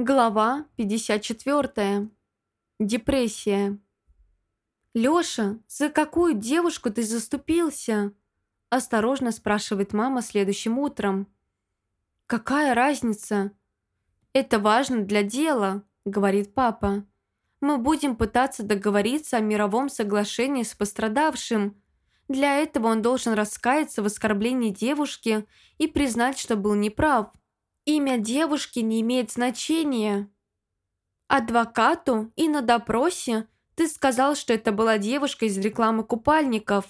Глава 54. Депрессия. «Лёша, за какую девушку ты заступился?» Осторожно спрашивает мама следующим утром. «Какая разница?» «Это важно для дела», говорит папа. «Мы будем пытаться договориться о мировом соглашении с пострадавшим. Для этого он должен раскаяться в оскорблении девушки и признать, что был неправ. Имя девушки не имеет значения. Адвокату и на допросе ты сказал, что это была девушка из рекламы купальников.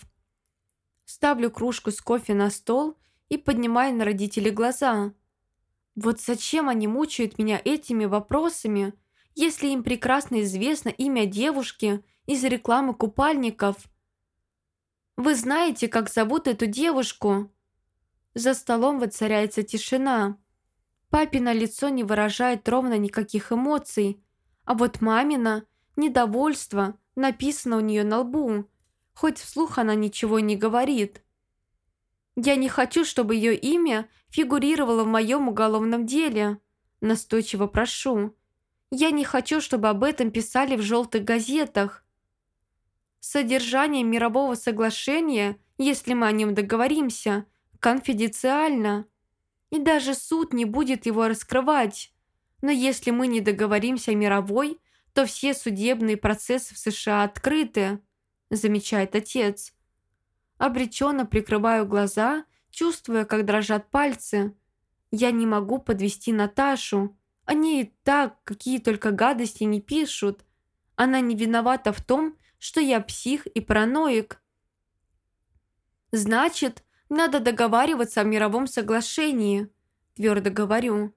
Ставлю кружку с кофе на стол и поднимаю на родителей глаза. Вот зачем они мучают меня этими вопросами, если им прекрасно известно имя девушки из рекламы купальников? Вы знаете, как зовут эту девушку? За столом воцаряется тишина. Папино лицо не выражает ровно никаких эмоций, а вот мамина недовольство написано у нее на лбу, хоть вслух она ничего не говорит. «Я не хочу, чтобы ее имя фигурировало в моем уголовном деле», настойчиво прошу. «Я не хочу, чтобы об этом писали в желтых газетах». Содержание мирового соглашения, если мы о нем договоримся, конфиденциально – и даже суд не будет его раскрывать. Но если мы не договоримся мировой, то все судебные процессы в США открыты, замечает отец. Обреченно прикрываю глаза, чувствуя, как дрожат пальцы. Я не могу подвести Наташу. Они и так какие только гадости не пишут. Она не виновата в том, что я псих и параноик. Значит, надо договариваться о мировом соглашении, твердо говорю.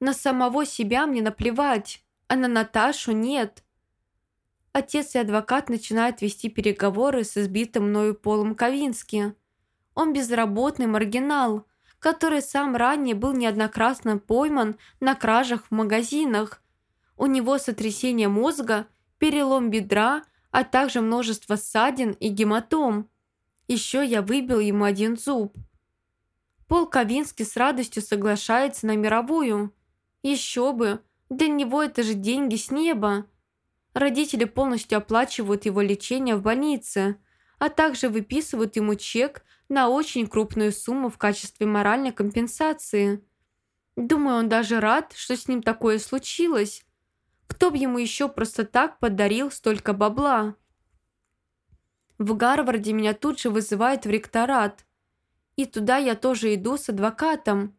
На самого себя мне наплевать, а на Наташу нет. Отец и адвокат начинают вести переговоры с избитым мною Полом Ковински. Он безработный маргинал, который сам ранее был неоднократно пойман на кражах в магазинах. У него сотрясение мозга, перелом бедра, а также множество ссадин и гематом. Еще я выбил ему один зуб. Пол Ковинский с радостью соглашается на мировую. Еще бы, для него это же деньги с неба. Родители полностью оплачивают его лечение в больнице, а также выписывают ему чек на очень крупную сумму в качестве моральной компенсации. Думаю, он даже рад, что с ним такое случилось. Кто бы ему еще просто так подарил столько бабла? В Гарварде меня тут же вызывают в ректорат. И туда я тоже иду с адвокатом.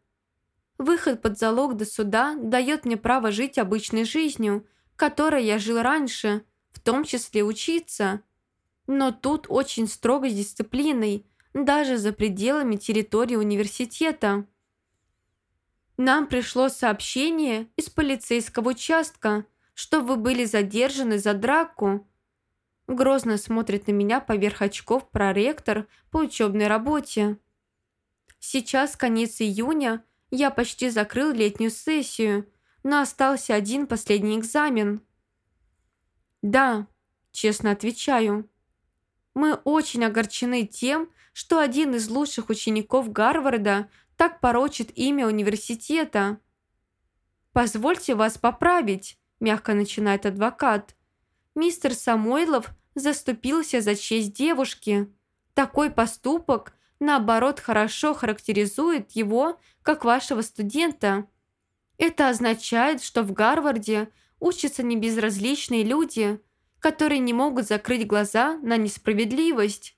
Выход под залог до суда дает мне право жить обычной жизнью, которой я жил раньше, в том числе учиться. Но тут очень строго с дисциплиной, даже за пределами территории университета. Нам пришло сообщение из полицейского участка, что вы были задержаны за драку, Грозно смотрит на меня поверх очков проректор по учебной работе. Сейчас конец июня, я почти закрыл летнюю сессию, но остался один последний экзамен. Да, честно отвечаю. Мы очень огорчены тем, что один из лучших учеников Гарварда так порочит имя университета. «Позвольте вас поправить», – мягко начинает адвокат. Мистер Самойлов заступился за честь девушки. Такой поступок, наоборот, хорошо характеризует его как вашего студента. Это означает, что в Гарварде учатся небезразличные люди, которые не могут закрыть глаза на несправедливость.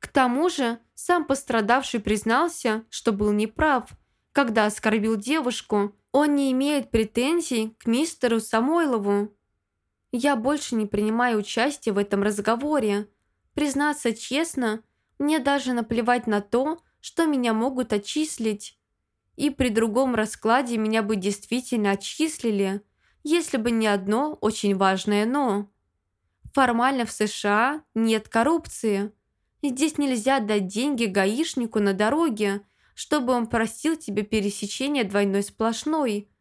К тому же, сам пострадавший признался, что был неправ, когда оскорбил девушку. Он не имеет претензий к мистеру Самойлову. Я больше не принимаю участия в этом разговоре. Признаться честно, мне даже наплевать на то, что меня могут отчислить. И при другом раскладе меня бы действительно отчислили, если бы не одно очень важное «но». Формально в США нет коррупции. Здесь нельзя дать деньги гаишнику на дороге, чтобы он простил тебе пересечение двойной сплошной –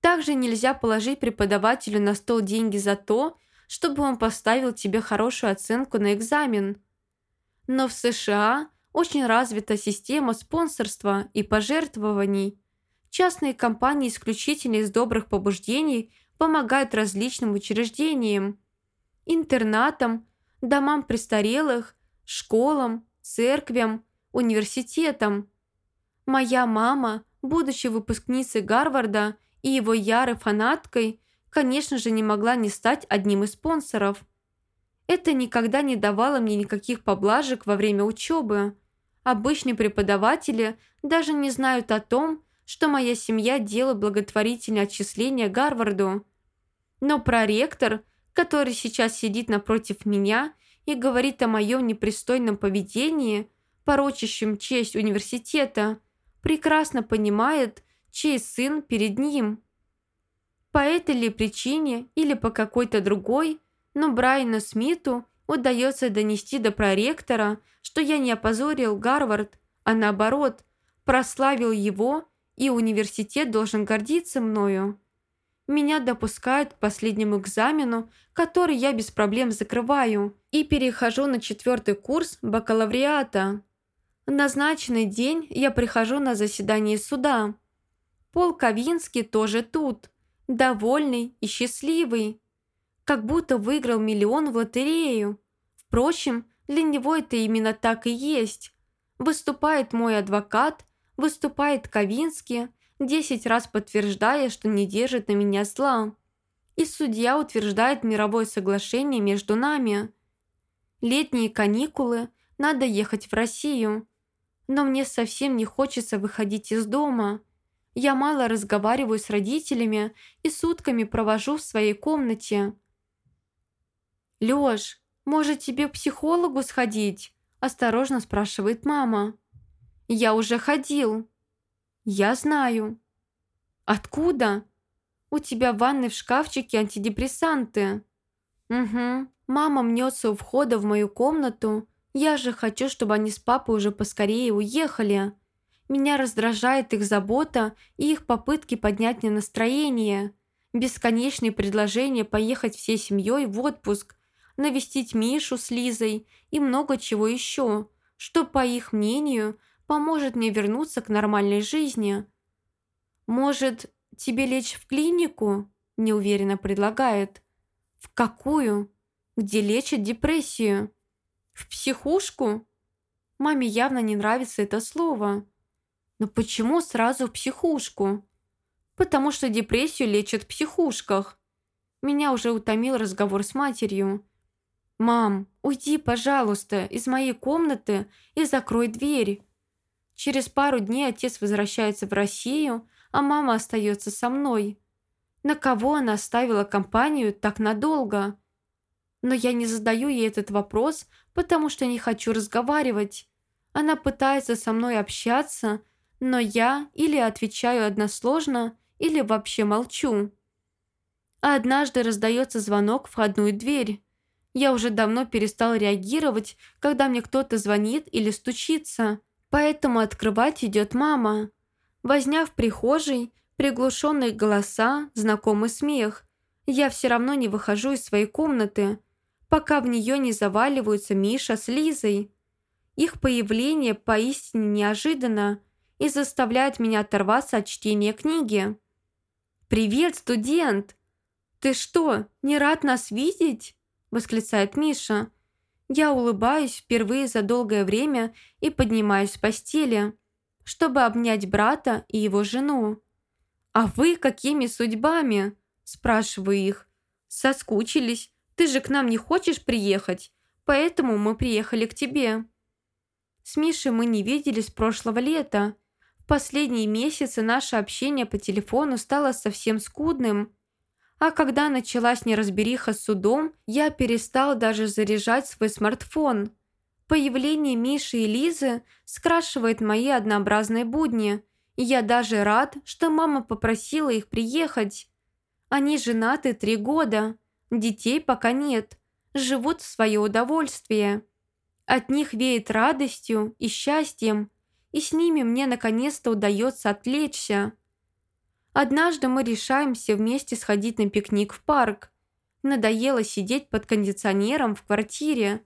также нельзя положить преподавателю на стол деньги за то, чтобы он поставил тебе хорошую оценку на экзамен. Но в США очень развита система спонсорства и пожертвований. Частные компании исключительно из добрых побуждений помогают различным учреждениям, интернатам, домам престарелых, школам, церквям, университетам. Моя мама, будучи выпускницей Гарварда и его ярой фанаткой, конечно же, не могла не стать одним из спонсоров. Это никогда не давало мне никаких поблажек во время учебы. Обычные преподаватели даже не знают о том, что моя семья делает благотворительные отчисления Гарварду. Но проректор, который сейчас сидит напротив меня и говорит о моем непристойном поведении, порочащем честь университета, прекрасно понимает, чей сын перед ним. По этой ли причине или по какой-то другой, но Брайану Смиту удается донести до проректора, что я не опозорил Гарвард, а наоборот, прославил его, и университет должен гордиться мною. Меня допускают к последнему экзамену, который я без проблем закрываю, и перехожу на четвертый курс бакалавриата. В назначенный день я прихожу на заседание суда. Пол Ковинский тоже тут, довольный и счастливый как будто выиграл миллион в лотерею. Впрочем, для него это именно так и есть. Выступает мой адвокат, выступает Ковинский, десять раз подтверждая, что не держит на меня зла. И судья утверждает мировое соглашение между нами. Летние каникулы, надо ехать в Россию. Но мне совсем не хочется выходить из дома. Я мало разговариваю с родителями и сутками провожу в своей комнате. «Лёш, может тебе к психологу сходить?» – осторожно спрашивает мама. «Я уже ходил». «Я знаю». «Откуда?» «У тебя в ванной в шкафчике антидепрессанты». «Угу. Мама мнется у входа в мою комнату. Я же хочу, чтобы они с папой уже поскорее уехали. Меня раздражает их забота и их попытки поднять мне настроение. Бесконечные предложения поехать всей семьей в отпуск, навестить Мишу с Лизой и много чего еще, что, по их мнению, поможет мне вернуться к нормальной жизни. «Может, тебе лечь в клинику?» – неуверенно предлагает. «В какую? Где лечат депрессию?» «В психушку?» Маме явно не нравится это слово. «Но почему сразу в психушку?» «Потому что депрессию лечат в психушках». Меня уже утомил разговор с матерью. «Мам, уйди, пожалуйста, из моей комнаты и закрой дверь». Через пару дней отец возвращается в Россию, а мама остается со мной. На кого она оставила компанию так надолго? Но я не задаю ей этот вопрос, потому что не хочу разговаривать. Она пытается со мной общаться, но я или отвечаю односложно, или вообще молчу. А однажды раздается звонок в входную дверь. Я уже давно перестал реагировать, когда мне кто-то звонит или стучится, поэтому открывать идет мама. Возня в прихожей, приглушенные голоса, знакомый смех. Я все равно не выхожу из своей комнаты, пока в нее не заваливаются Миша с Лизой. Их появление поистине неожиданно и заставляет меня оторваться от чтения книги. «Привет, студент! Ты что, не рад нас видеть?» – восклицает Миша. Я улыбаюсь впервые за долгое время и поднимаюсь с постели, чтобы обнять брата и его жену. «А вы какими судьбами?» – спрашиваю их. «Соскучились. Ты же к нам не хочешь приехать, поэтому мы приехали к тебе». С Мишей мы не виделись прошлого лета. Последние месяцы наше общение по телефону стало совсем скудным – а когда началась неразбериха с судом, я перестал даже заряжать свой смартфон. Появление Миши и Лизы скрашивает мои однообразные будни, и я даже рад, что мама попросила их приехать. Они женаты три года, детей пока нет, живут в свое удовольствие. От них веет радостью и счастьем, и с ними мне наконец-то удается отвлечься. Однажды мы решаемся вместе сходить на пикник в парк. Надоело сидеть под кондиционером в квартире.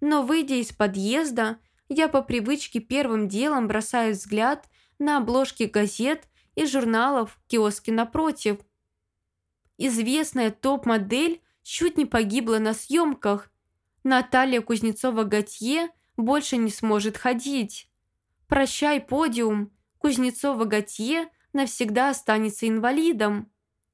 Но, выйдя из подъезда, я по привычке первым делом бросаю взгляд на обложки газет из журналов киоски напротив. Известная топ-модель чуть не погибла на съемках. Наталья Кузнецова-Готье больше не сможет ходить. Прощай, подиум. Кузнецова-Готье навсегда останется инвалидом.